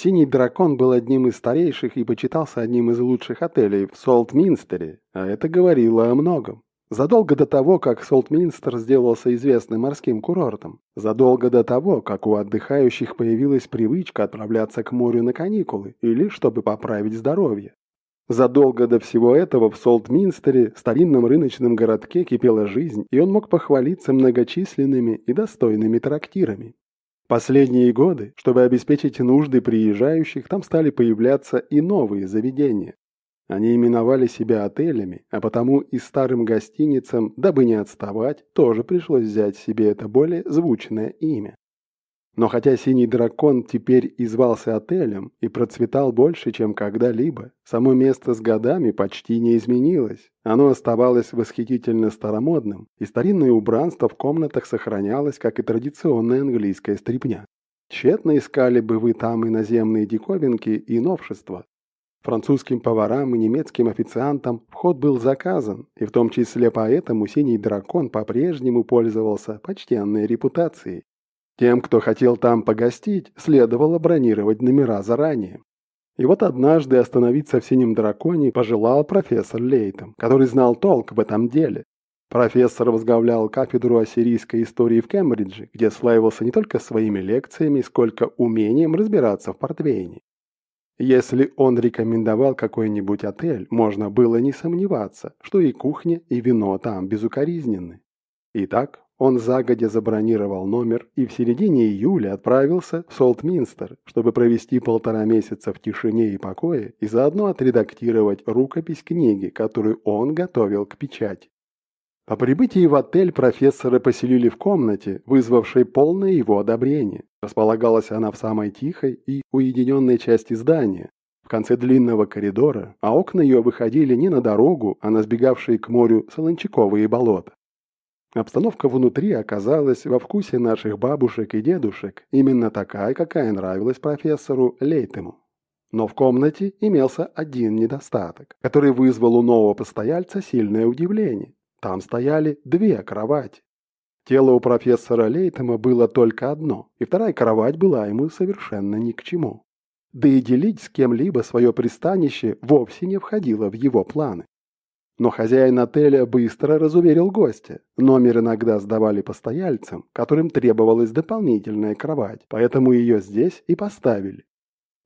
Синий дракон был одним из старейших и почитался одним из лучших отелей в Солтминстере, а это говорило о многом. Задолго до того, как Солтминстер сделался известным морским курортом, задолго до того, как у отдыхающих появилась привычка отправляться к морю на каникулы или чтобы поправить здоровье. Задолго до всего этого в Солтминстере, старинном рыночном городке, кипела жизнь, и он мог похвалиться многочисленными и достойными трактирами. Последние годы, чтобы обеспечить нужды приезжающих, там стали появляться и новые заведения. Они именовали себя отелями, а потому и старым гостиницам, дабы не отставать, тоже пришлось взять себе это более звучное имя. Но хотя «Синий дракон» теперь и звался отелем и процветал больше, чем когда-либо, само место с годами почти не изменилось. Оно оставалось восхитительно старомодным, и старинное убранство в комнатах сохранялось, как и традиционная английская стрипня. Тщетно искали бы вы там иноземные диковинки и новшества, Французским поварам и немецким официантам вход был заказан, и в том числе поэтому «Синий дракон» по-прежнему пользовался почтенной репутацией. Тем, кто хотел там погостить, следовало бронировать номера заранее. И вот однажды остановиться в «Синем драконе» пожелал профессор Лейтом, который знал толк в этом деле. Профессор возглавлял кафедру ассирийской истории в Кембридже, где славился не только своими лекциями, сколько умением разбираться в портвейне. Если он рекомендовал какой-нибудь отель, можно было не сомневаться, что и кухня, и вино там безукоризненны. Итак, он загодя забронировал номер и в середине июля отправился в Солтминстер, чтобы провести полтора месяца в тишине и покое и заодно отредактировать рукопись книги, которую он готовил к печати. По прибытии в отель профессора поселили в комнате, вызвавшей полное его одобрение. Располагалась она в самой тихой и уединенной части здания, в конце длинного коридора, а окна ее выходили не на дорогу, а на сбегавшие к морю солончаковые болота. Обстановка внутри оказалась во вкусе наших бабушек и дедушек, именно такая, какая нравилась профессору Лейтему. Но в комнате имелся один недостаток, который вызвал у нового постояльца сильное удивление. Там стояли две кровати. Тело у профессора Лейтема было только одно, и вторая кровать была ему совершенно ни к чему. Да и делить с кем-либо свое пристанище вовсе не входило в его планы. Но хозяин отеля быстро разуверил гостя. Номер иногда сдавали постояльцам, которым требовалась дополнительная кровать, поэтому ее здесь и поставили.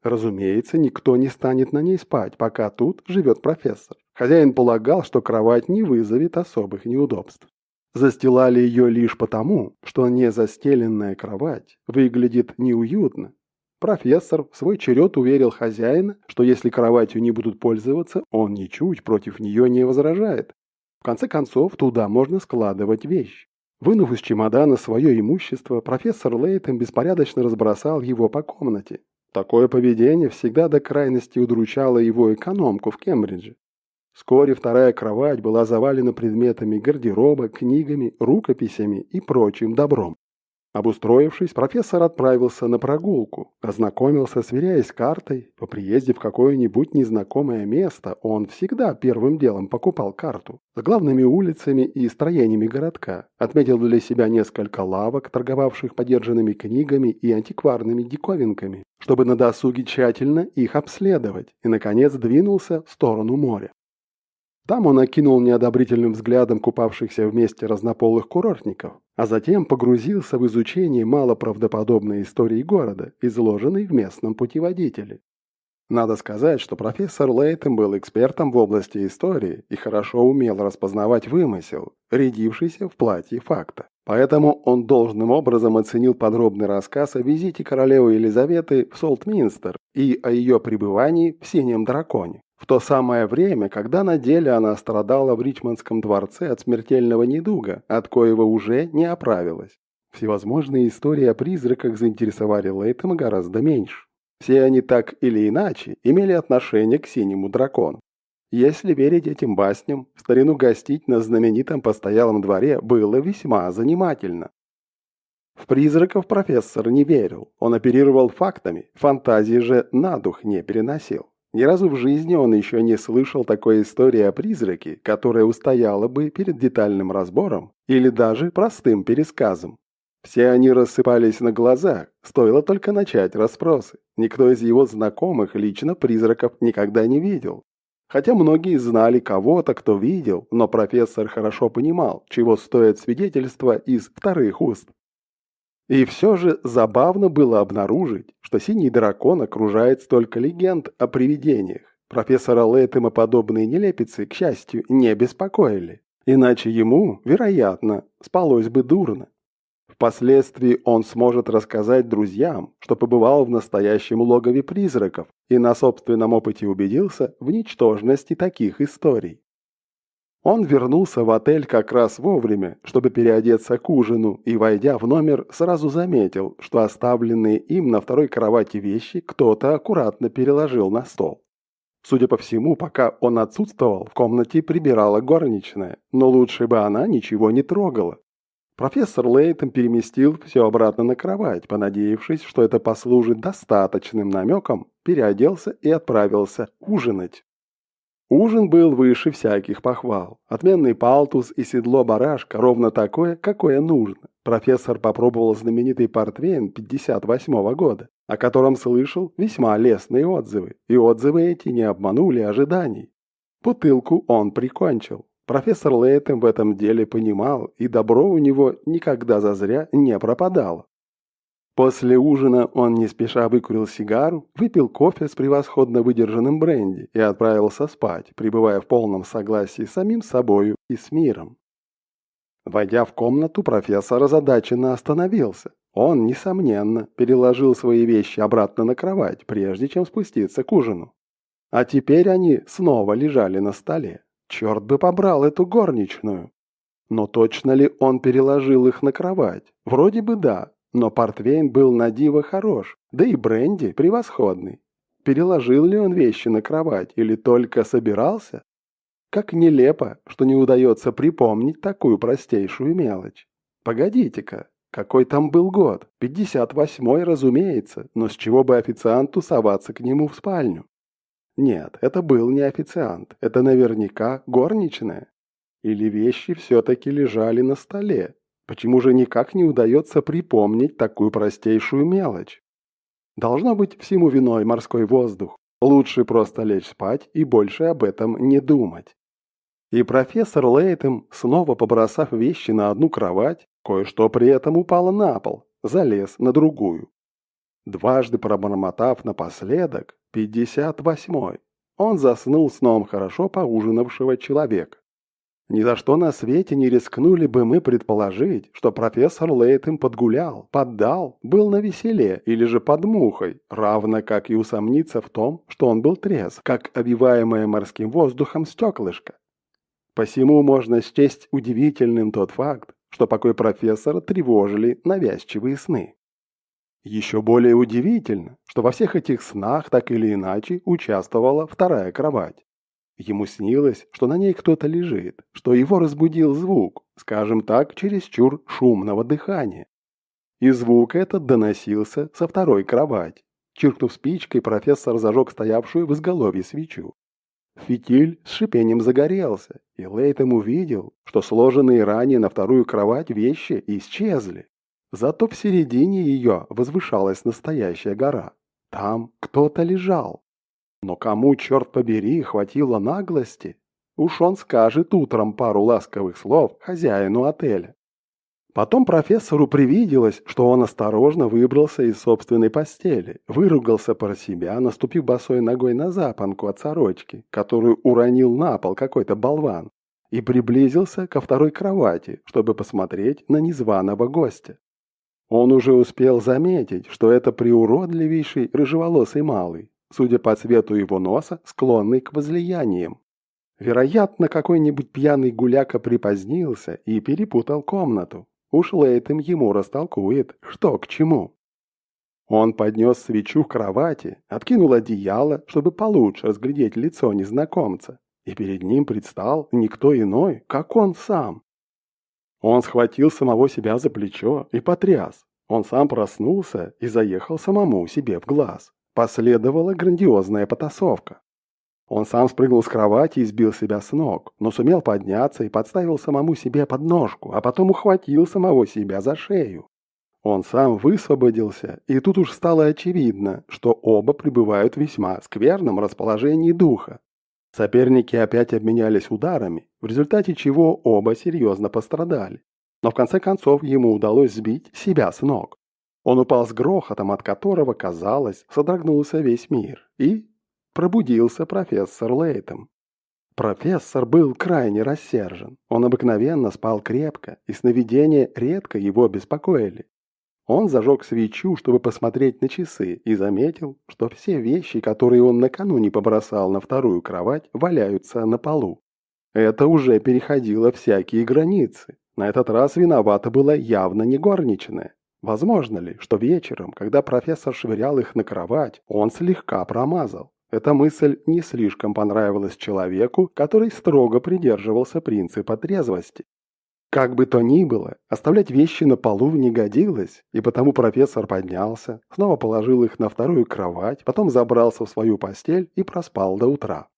Разумеется, никто не станет на ней спать, пока тут живет профессор. Хозяин полагал, что кровать не вызовет особых неудобств. Застилали ее лишь потому, что незастеленная кровать выглядит неуютно. Профессор в свой черед уверил хозяина, что если кроватью не будут пользоваться, он ничуть против нее не возражает. В конце концов, туда можно складывать вещи. Вынув из чемодана свое имущество, профессор Лейтон беспорядочно разбросал его по комнате. Такое поведение всегда до крайности удручало его экономку в Кембридже. Вскоре вторая кровать была завалена предметами гардероба, книгами, рукописями и прочим добром. Обустроившись, профессор отправился на прогулку, ознакомился, сверяясь картой. По приезде в какое-нибудь незнакомое место он всегда первым делом покупал карту с главными улицами и строениями городка, отметил для себя несколько лавок, торговавших подержанными книгами и антикварными диковинками, чтобы на досуге тщательно их обследовать, и, наконец, двинулся в сторону моря. Там он окинул неодобрительным взглядом купавшихся вместе разнополых курортников, а затем погрузился в изучение малоправдоподобной истории города, изложенной в местном путеводителе. Надо сказать, что профессор Лейтем был экспертом в области истории и хорошо умел распознавать вымысел, рядившийся в платье факта. Поэтому он должным образом оценил подробный рассказ о визите королевы Елизаветы в Солтминстер и о ее пребывании в Синем Драконе. В то самое время, когда на деле она страдала в Ричмондском дворце от смертельного недуга, от коего уже не оправилась. Всевозможные истории о призраках заинтересовали Лейтема гораздо меньше. Все они так или иначе имели отношение к синему дракону. Если верить этим басням, в старину гостить на знаменитом постоялом дворе было весьма занимательно. В призраков профессор не верил, он оперировал фактами, фантазии же на дух не переносил. Ни разу в жизни он еще не слышал такой истории о призраке, которая устояла бы перед детальным разбором или даже простым пересказом. Все они рассыпались на глазах, стоило только начать расспросы. Никто из его знакомых лично призраков никогда не видел. Хотя многие знали кого-то, кто видел, но профессор хорошо понимал, чего стоят свидетельства из вторых уст. И все же забавно было обнаружить, что синий дракон окружает столько легенд о привидениях. Профессора Лэттема подобные нелепицы, к счастью, не беспокоили. Иначе ему, вероятно, спалось бы дурно. Впоследствии он сможет рассказать друзьям, что побывал в настоящем логове призраков и на собственном опыте убедился в ничтожности таких историй. Он вернулся в отель как раз вовремя, чтобы переодеться к ужину, и, войдя в номер, сразу заметил, что оставленные им на второй кровати вещи кто-то аккуратно переложил на стол. Судя по всему, пока он отсутствовал, в комнате прибирала горничная, но лучше бы она ничего не трогала. Профессор Лейтон переместил все обратно на кровать, понадеявшись, что это послужит достаточным намеком, переоделся и отправился ужинать. Ужин был выше всяких похвал. Отменный палтус и седло барашка ровно такое, какое нужно. Профессор попробовал знаменитый портвейн 58 -го года, о котором слышал весьма лестные отзывы, и отзывы эти не обманули ожиданий. Бутылку он прикончил. Профессор Лейтем в этом деле понимал, и добро у него никогда зазря не пропадало. После ужина он не спеша выкурил сигару, выпил кофе с превосходно выдержанным бренди и отправился спать, пребывая в полном согласии с самим собою и с миром. Войдя в комнату, профессор озадаченно остановился. Он, несомненно, переложил свои вещи обратно на кровать, прежде чем спуститься к ужину. А теперь они снова лежали на столе. Черт бы побрал эту горничную! Но точно ли он переложил их на кровать? Вроде бы да, но портвейн был на диво хорош, да и бренди превосходный. Переложил ли он вещи на кровать или только собирался? Как нелепо, что не удается припомнить такую простейшую мелочь. Погодите-ка, какой там был год? 58-й, разумеется, но с чего бы официанту соваться к нему в спальню? Нет, это был не официант, это наверняка горничная. Или вещи все-таки лежали на столе, Почему же никак не удается припомнить такую простейшую мелочь? Должно быть всему виной морской воздух. Лучше просто лечь спать и больше об этом не думать. И профессор Лейтем, снова побросав вещи на одну кровать, кое-что при этом упало на пол, залез на другую. Дважды пробормотав напоследок, 58-й, он заснул сном хорошо поужинавшего человека. Ни за что на свете не рискнули бы мы предположить, что профессор Лейтем подгулял, поддал, был на веселе или же под мухой, равно как и усомниться в том, что он был трезв, как обиваемое морским воздухом стеклышко. Посему можно счесть удивительным тот факт, что покой профессора тревожили навязчивые сны. Еще более удивительно, что во всех этих снах так или иначе участвовала вторая кровать. Ему снилось, что на ней кто-то лежит, что его разбудил звук, скажем так, чересчур шумного дыхания. И звук этот доносился со второй кровати. Чиркнув спичкой, профессор зажег стоявшую в изголовье свечу. Фитиль с шипением загорелся, и Лейтем увидел, что сложенные ранее на вторую кровать вещи исчезли. Зато в середине ее возвышалась настоящая гора. Там кто-то лежал. Но кому, черт побери, хватило наглости? Уж он скажет утром пару ласковых слов хозяину отеля. Потом профессору привиделось, что он осторожно выбрался из собственной постели, выругался про себя, наступив босой ногой на запонку от сорочки, которую уронил на пол какой-то болван, и приблизился ко второй кровати, чтобы посмотреть на незваного гостя. Он уже успел заметить, что это приуродливейший рыжеволосый малый, судя по цвету его носа, склонный к возлияниям. Вероятно, какой-нибудь пьяный гуляка припозднился и перепутал комнату. Уж Лейтем ему растолкует, что к чему. Он поднес свечу к кровати, откинул одеяло, чтобы получше разглядеть лицо незнакомца, и перед ним предстал никто иной, как он сам. Он схватил самого себя за плечо и потряс. Он сам проснулся и заехал самому себе в глаз. Последовала грандиозная потасовка. Он сам спрыгнул с кровати и сбил себя с ног, но сумел подняться и подставил самому себе подножку, а потом ухватил самого себя за шею. Он сам высвободился, и тут уж стало очевидно, что оба пребывают в весьма скверном расположении духа. Соперники опять обменялись ударами, в результате чего оба серьезно пострадали. Но в конце концов ему удалось сбить себя с ног. Он упал с грохотом, от которого, казалось, содрогнулся весь мир. И пробудился профессор Лейтом. Профессор был крайне рассержен. Он обыкновенно спал крепко, и сновидения редко его беспокоили. Он зажег свечу, чтобы посмотреть на часы, и заметил, что все вещи, которые он накануне побросал на вторую кровать, валяются на полу. Это уже переходило всякие границы. На этот раз виновата была явно не горничная. Возможно ли, что вечером, когда профессор швырял их на кровать, он слегка промазал? Эта мысль не слишком понравилась человеку, который строго придерживался принципа трезвости. Как бы то ни было, оставлять вещи на полу не годилось, и потому профессор поднялся, снова положил их на вторую кровать, потом забрался в свою постель и проспал до утра.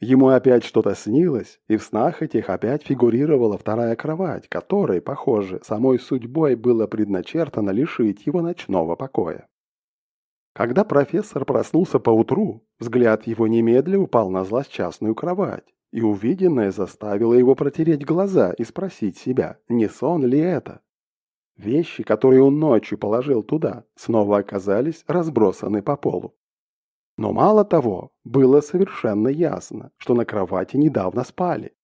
Ему опять что-то снилось, и в снах этих опять фигурировала вторая кровать, которой, похоже, самой судьбой было предначертано лишить его ночного покоя. Когда профессор проснулся поутру, взгляд его немедля упал на злосчастную кровать, и увиденное заставило его протереть глаза и спросить себя, не сон ли это. Вещи, которые он ночью положил туда, снова оказались разбросаны по полу. Но мало того, было совершенно ясно, что на кровати недавно спали.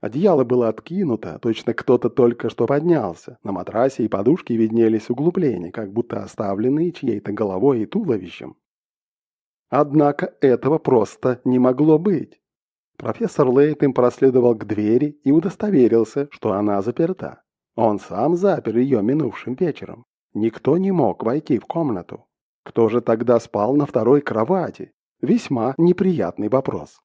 Одеяло было откинуто, точно кто-то только что поднялся. На матрасе и подушке виднелись углубления, как будто оставленные чьей-то головой и туловищем. Однако этого просто не могло быть. Профессор Лейтем проследовал к двери и удостоверился, что она заперта. Он сам запер ее минувшим вечером. Никто не мог войти в комнату. Кто же тогда спал на второй кровати? Весьма неприятный вопрос.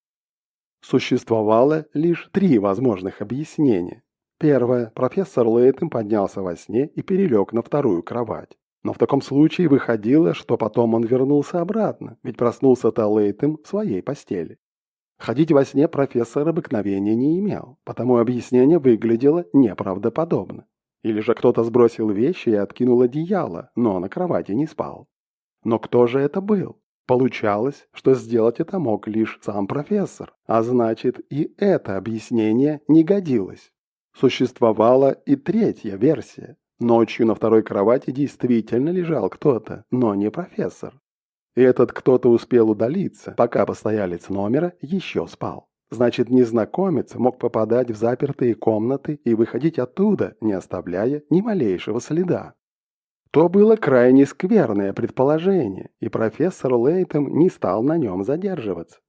Существовало лишь три возможных объяснения. Первое. Профессор Лейтем поднялся во сне и перелег на вторую кровать. Но в таком случае выходило, что потом он вернулся обратно, ведь проснулся-то Лейтем в своей постели. Ходить во сне профессор обыкновения не имел, потому объяснение выглядело неправдоподобно. Или же кто-то сбросил вещи и откинул одеяло, но на кровати не спал. Но кто же это был? Получалось, что сделать это мог лишь сам профессор, а значит и это объяснение не годилось. Существовала и третья версия. Ночью на второй кровати действительно лежал кто-то, но не профессор. И этот кто-то успел удалиться, пока постоялец номера еще спал. Значит, незнакомец мог попадать в запертые комнаты и выходить оттуда, не оставляя ни малейшего следа. То было крайне скверное предположение, и профессор Лейтем не стал на нем задерживаться.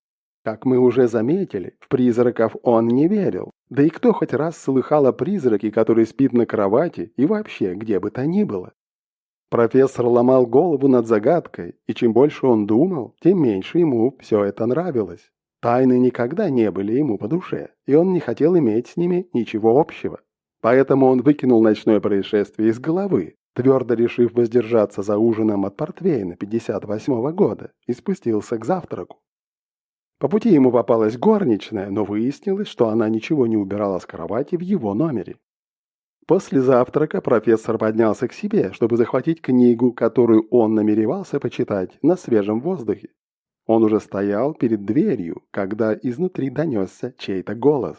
Как мы уже заметили, в призраков он не верил. Да и кто хоть раз слыхал о призраке, который спит на кровати и вообще где бы то ни было? Профессор ломал голову над загадкой, и чем больше он думал, тем меньше ему все это нравилось. Тайны никогда не были ему по душе, и он не хотел иметь с ними ничего общего. Поэтому он выкинул ночное происшествие из головы, твердо решив воздержаться за ужином от портвейна 58-го года, и спустился к завтраку. По пути ему попалась горничная, но выяснилось, что она ничего не убирала с кровати в его номере. После завтрака профессор поднялся к себе, чтобы захватить книгу, которую он намеревался почитать на свежем воздухе. Он уже стоял перед дверью, когда изнутри донесся чей-то голос.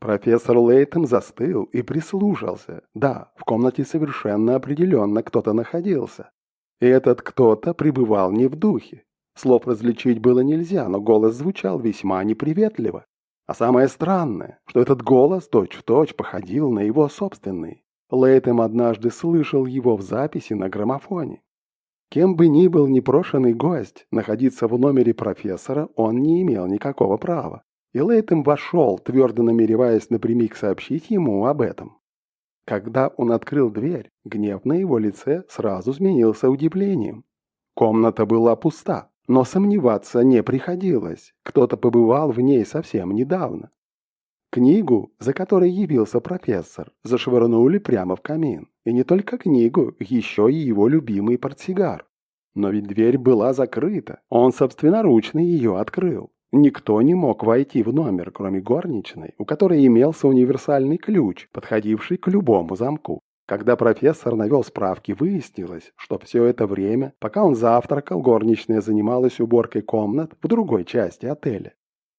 Профессор Лейтон застыл и прислушался. Да, в комнате совершенно определенно кто-то находился. И этот кто-то пребывал не в духе. Слов различить было нельзя, но голос звучал весьма неприветливо. А самое странное, что этот голос точь-в-точь -точь походил на его собственный. Лейтем однажды слышал его в записи на граммофоне. Кем бы ни был непрошенный гость, находиться в номере профессора он не имел никакого права. И Лейтем вошел, твердо намереваясь напрямик сообщить ему об этом. Когда он открыл дверь, гнев на его лице сразу сменился удивлением. Комната была пуста. Но сомневаться не приходилось, кто-то побывал в ней совсем недавно. Книгу, за которой явился профессор, зашвырнули прямо в камин. И не только книгу, еще и его любимый портсигар. Но ведь дверь была закрыта, он собственноручно ее открыл. Никто не мог войти в номер, кроме горничной, у которой имелся универсальный ключ, подходивший к любому замку. Когда профессор навел справки, выяснилось, что все это время, пока он завтракал, горничная занималась уборкой комнат в другой части отеля.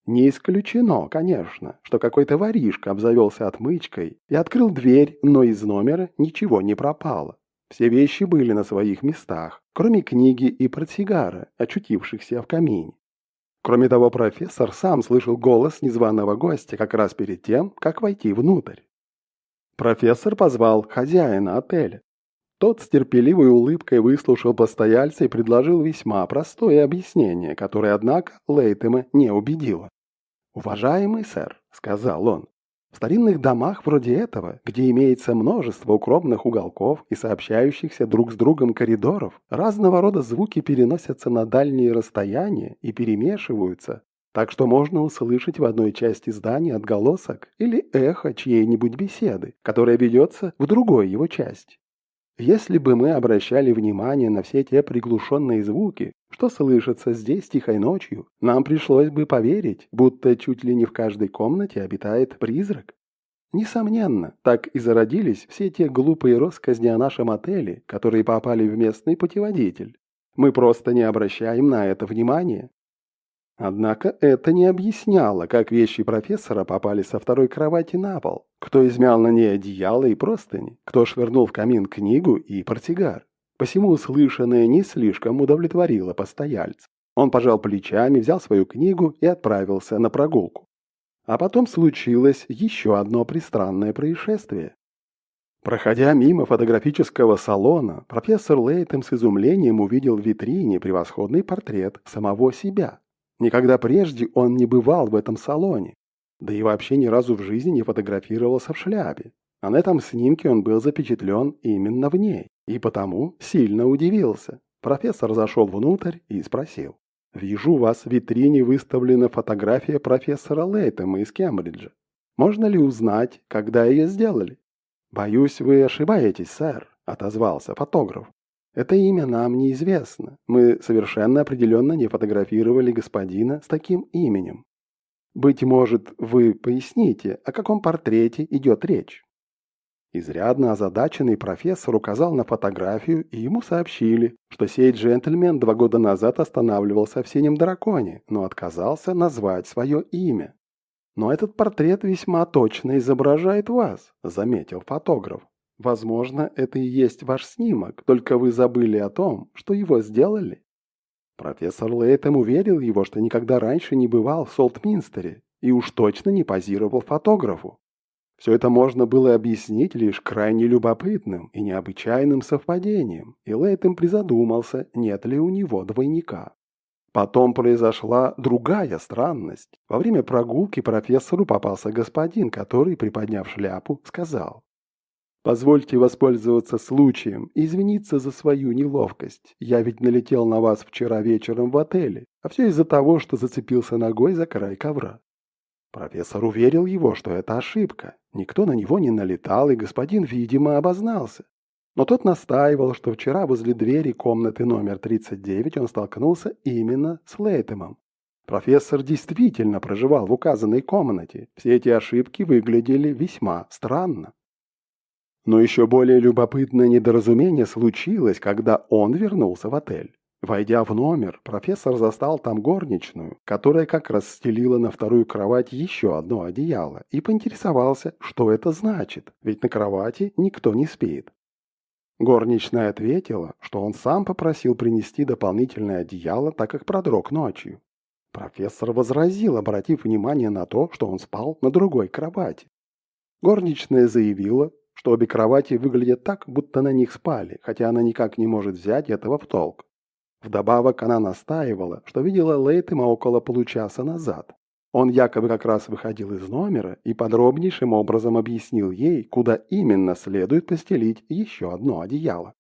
Не исключено, конечно, что какой-то воришка обзавелся отмычкой и открыл дверь, но из номера ничего не пропало. Все вещи были на своих местах, кроме книги и портсигара, очутившихся в камине. Кроме того, профессор сам слышал голос незваного гостя как раз перед тем, как войти внутрь. Профессор позвал хозяина отеля. Тот с терпеливой улыбкой выслушал постояльца и предложил весьма простое объяснение, которое, однако, Лейтема не убедило. «Уважаемый сэр», — сказал он, — «в старинных домах вроде этого, где имеется множество укромных уголков и сообщающихся друг с другом коридоров, разного рода звуки переносятся на дальние расстояния и перемешиваются, так что можно услышать в одной части здания отголосок или эхо чьей-нибудь беседы, которая ведется в другой его части. Если бы мы обращали внимание на все те приглушенные звуки, что слышатся здесь тихой ночью, нам пришлось бы поверить, будто чуть ли не в каждой комнате обитает призрак. Несомненно, так и зародились все те глупые россказни о нашем отеле, которые попали в местный путеводитель. Мы просто не обращаем на это внимания. Однако это не объясняло, как вещи профессора попали со второй кровати на пол, кто измял на ней одеяло и простыни, кто швырнул в камин книгу и портсигар. Посему услышанное не слишком удовлетворило постояльца. Он пожал плечами, взял свою книгу и отправился на прогулку. А потом случилось еще одно пристранное происшествие. Проходя мимо фотографического салона, профессор Лейтем с изумлением увидел в витрине превосходный портрет самого себя. Никогда прежде он не бывал в этом салоне, да и вообще ни разу в жизни не фотографировался в шляпе. А на этом снимке он был запечатлен именно в ней, и потому сильно удивился. Профессор зашел внутрь и спросил. «Вижу, у вас в витрине выставлена фотография профессора Лейтема из Кембриджа. Можно ли узнать, когда ее сделали?» «Боюсь, вы ошибаетесь, сэр», — отозвался фотограф. Это имя нам неизвестно. Мы совершенно определенно не фотографировали господина с таким именем. Быть может, вы поясните, о каком портрете идет речь? Изрядно озадаченный профессор указал на фотографию, и ему сообщили, что сей джентльмен два года назад останавливался в «Синем драконе», но отказался назвать свое имя. «Но этот портрет весьма точно изображает вас», — заметил фотограф. Возможно, это и есть ваш снимок, только вы забыли о том, что его сделали. Профессор Лейтем уверил его, что никогда раньше не бывал в Солтминстере и уж точно не позировал фотографу. Все это можно было объяснить лишь крайне любопытным и необычайным совпадением, и Лейтем призадумался, нет ли у него двойника. Потом произошла другая странность. Во время прогулки профессору попался господин, который, приподняв шляпу, сказал Позвольте воспользоваться случаем и извиниться за свою неловкость. Я ведь налетел на вас вчера вечером в отеле, а все из-за того, что зацепился ногой за край ковра. Профессор уверил его, что это ошибка. Никто на него не налетал, и господин, видимо, обознался. Но тот настаивал, что вчера возле двери комнаты номер 39 он столкнулся именно с Лейтемом. Профессор действительно проживал в указанной комнате. Все эти ошибки выглядели весьма странно. Но еще более любопытное недоразумение случилось, когда он вернулся в отель. Войдя в номер, профессор застал там горничную, которая как раз стелила на вторую кровать еще одно одеяло, и поинтересовался, что это значит, ведь на кровати никто не спит. Горничная ответила, что он сам попросил принести дополнительное одеяло, так как продрог ночью. Профессор возразил, обратив внимание на то, что он спал на другой кровати. Горничная заявила, что обе кровати выглядят так, будто на них спали, хотя она никак не может взять этого в толк. Вдобавок она настаивала, что видела Лейтема около получаса назад. Он якобы как раз выходил из номера и подробнейшим образом объяснил ей, куда именно следует постелить еще одно одеяло.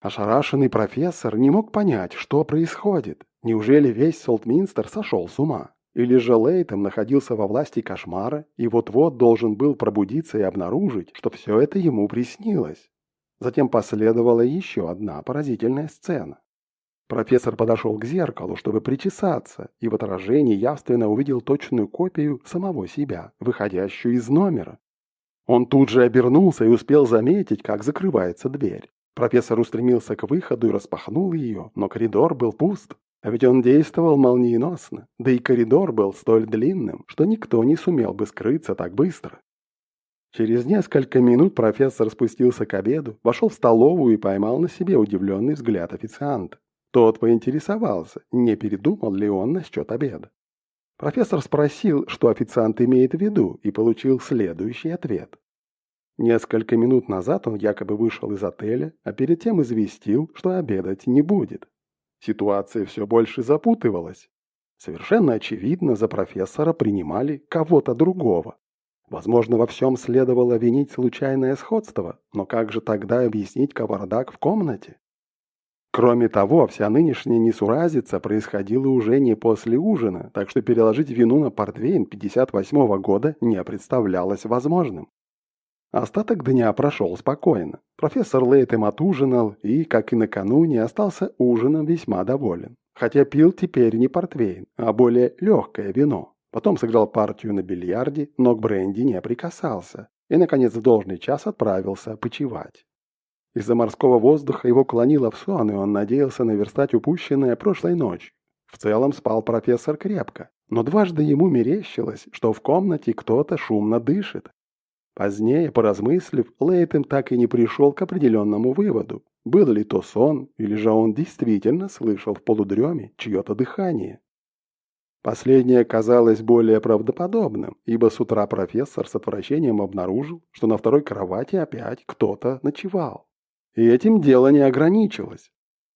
Ошарашенный профессор не мог понять, что происходит. Неужели весь Солтминстер сошел с ума? Или же Лейтем находился во власти кошмара и вот-вот должен был пробудиться и обнаружить, что все это ему приснилось. Затем последовала еще одна поразительная сцена. Профессор подошел к зеркалу, чтобы причесаться, и в отражении явственно увидел точную копию самого себя, выходящую из номера. Он тут же обернулся и успел заметить, как закрывается дверь. Профессор устремился к выходу и распахнул ее, но коридор был пуст. А ведь он действовал молниеносно, да и коридор был столь длинным, что никто не сумел бы скрыться так быстро. Через несколько минут профессор спустился к обеду, вошел в столовую и поймал на себе удивленный взгляд официанта. Тот поинтересовался, не передумал ли он насчет обеда. Профессор спросил, что официант имеет в виду, и получил следующий ответ. Несколько минут назад он якобы вышел из отеля, а перед тем известил, что обедать не будет. Ситуация все больше запутывалась. Совершенно очевидно, за профессора принимали кого-то другого. Возможно, во всем следовало винить случайное сходство, но как же тогда объяснить кавардак в комнате? Кроме того, вся нынешняя несуразица происходила уже не после ужина, так что переложить вину на портвейн 58 -го года не представлялось возможным. Остаток дня прошел спокойно. Профессор Лейтем отужинал и, как и накануне, остался ужином весьма доволен. Хотя пил теперь не портвейн, а более легкое вино. Потом сыграл партию на бильярде, но к бренди не прикасался. И, наконец, в должный час отправился почевать. Из-за морского воздуха его клонило в сон, и он надеялся наверстать упущенное прошлой ночью. В целом спал профессор крепко, но дважды ему мерещилось, что в комнате кто-то шумно дышит. Позднее, поразмыслив, Лейтем так и не пришел к определенному выводу, был ли то сон, или же он действительно слышал в полудреме чье-то дыхание. Последнее казалось более правдоподобным, ибо с утра профессор с отвращением обнаружил, что на второй кровати опять кто-то ночевал. И этим дело не ограничилось.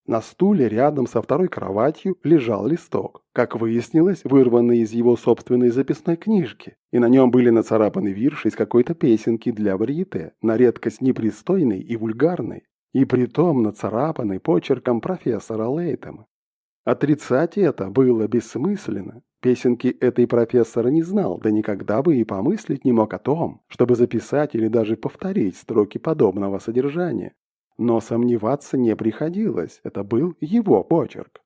На стуле рядом со второй кроватью лежал листок, как выяснилось, вырванный из его собственной записной книжки, и на нем были нацарапаны вирши из какой-то песенки для варьете, на редкость непристойной и вульгарной, и притом нацарапанный почерком профессора Лейтема. Отрицать это было бессмысленно. Песенки этой профессора не знал, да никогда бы и помыслить не мог о том, чтобы записать или даже повторить строки подобного содержания. Но сомневаться не приходилось, это был его почерк.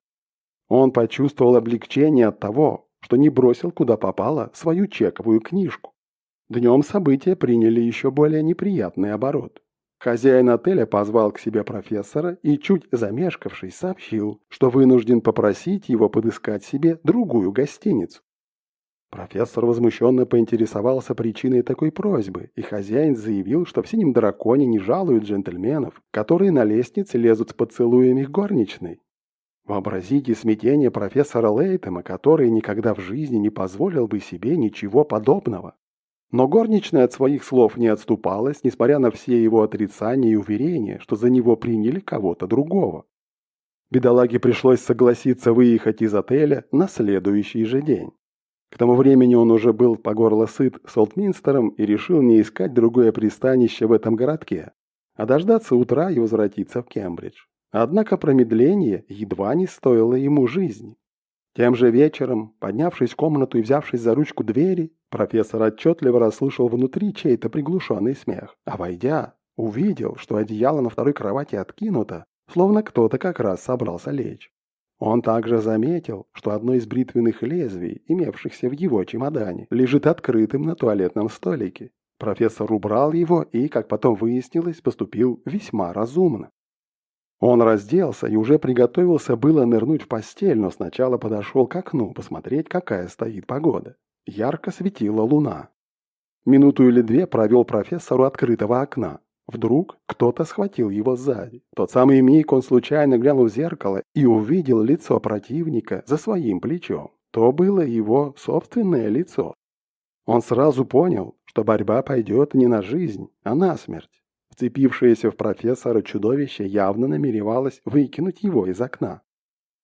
Он почувствовал облегчение от того, что не бросил куда попало свою чековую книжку. Днем события приняли еще более неприятный оборот. Хозяин отеля позвал к себе профессора и, чуть замешкавшись, сообщил, что вынужден попросить его подыскать себе другую гостиницу. Профессор возмущенно поинтересовался причиной такой просьбы, и хозяин заявил, что в «Синем драконе» не жалуют джентльменов, которые на лестнице лезут с поцелуями к горничной. Вообразите смятение профессора Лейтема, который никогда в жизни не позволил бы себе ничего подобного. Но горничная от своих слов не отступалась, несмотря на все его отрицания и уверения, что за него приняли кого-то другого. Бедолаге пришлось согласиться выехать из отеля на следующий же день. К тому времени он уже был по горло сыт Солтминстером и решил не искать другое пристанище в этом городке, а дождаться утра и возвратиться в Кембридж. Однако промедление едва не стоило ему жизни. Тем же вечером, поднявшись в комнату и взявшись за ручку двери, профессор отчетливо расслышал внутри чей-то приглушенный смех, а войдя, увидел, что одеяло на второй кровати откинуто, словно кто-то как раз собрался лечь. Он также заметил, что одно из бритвенных лезвий, имевшихся в его чемодане, лежит открытым на туалетном столике. Профессор убрал его и, как потом выяснилось, поступил весьма разумно. Он разделся и уже приготовился было нырнуть в постель, но сначала подошел к окну посмотреть, какая стоит погода. Ярко светила луна. Минуту или две провел профессору открытого окна. Вдруг кто-то схватил его сзади. тот самый миг он случайно глянул в зеркало и увидел лицо противника за своим плечом. То было его собственное лицо. Он сразу понял, что борьба пойдет не на жизнь, а на смерть. Вцепившееся в профессора чудовище явно намеревалось выкинуть его из окна.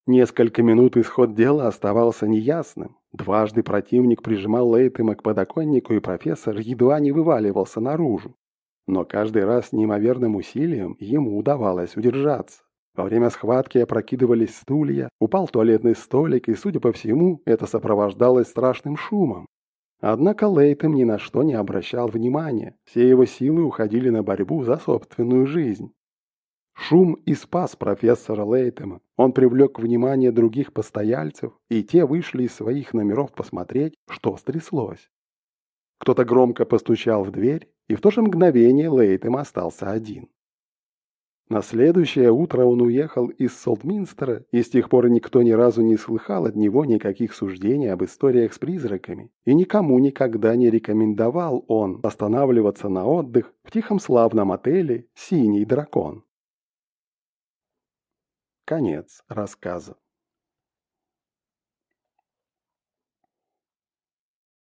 Несколько минут исход дела оставался неясным. Дважды противник прижимал Лейтема к подоконнику, и профессор едва не вываливался наружу но каждый раз неимоверным усилием ему удавалось удержаться. Во время схватки опрокидывались стулья, упал туалетный столик, и, судя по всему, это сопровождалось страшным шумом. Однако Лейтем ни на что не обращал внимания, все его силы уходили на борьбу за собственную жизнь. Шум и спас профессора Лейтема. Он привлек внимание других постояльцев, и те вышли из своих номеров посмотреть, что стряслось. Кто-то громко постучал в дверь, и в то же мгновение Лейтем остался один. На следующее утро он уехал из Солтминстера, и с тех пор никто ни разу не слыхал от него никаких суждений об историях с призраками, и никому никогда не рекомендовал он останавливаться на отдых в тихом славном отеле «Синий дракон». Конец рассказа.